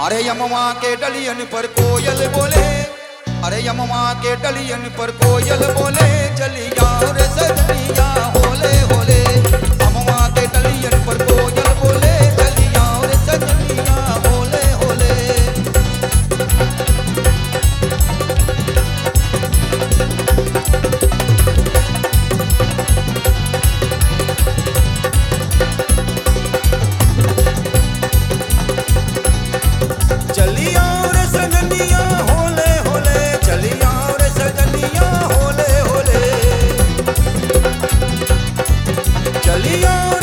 अरे यमवा के डलियन पर कोयल बोले। अरे यमवा के डलियन पर कोयल बोले चली रे सजनी। चलिया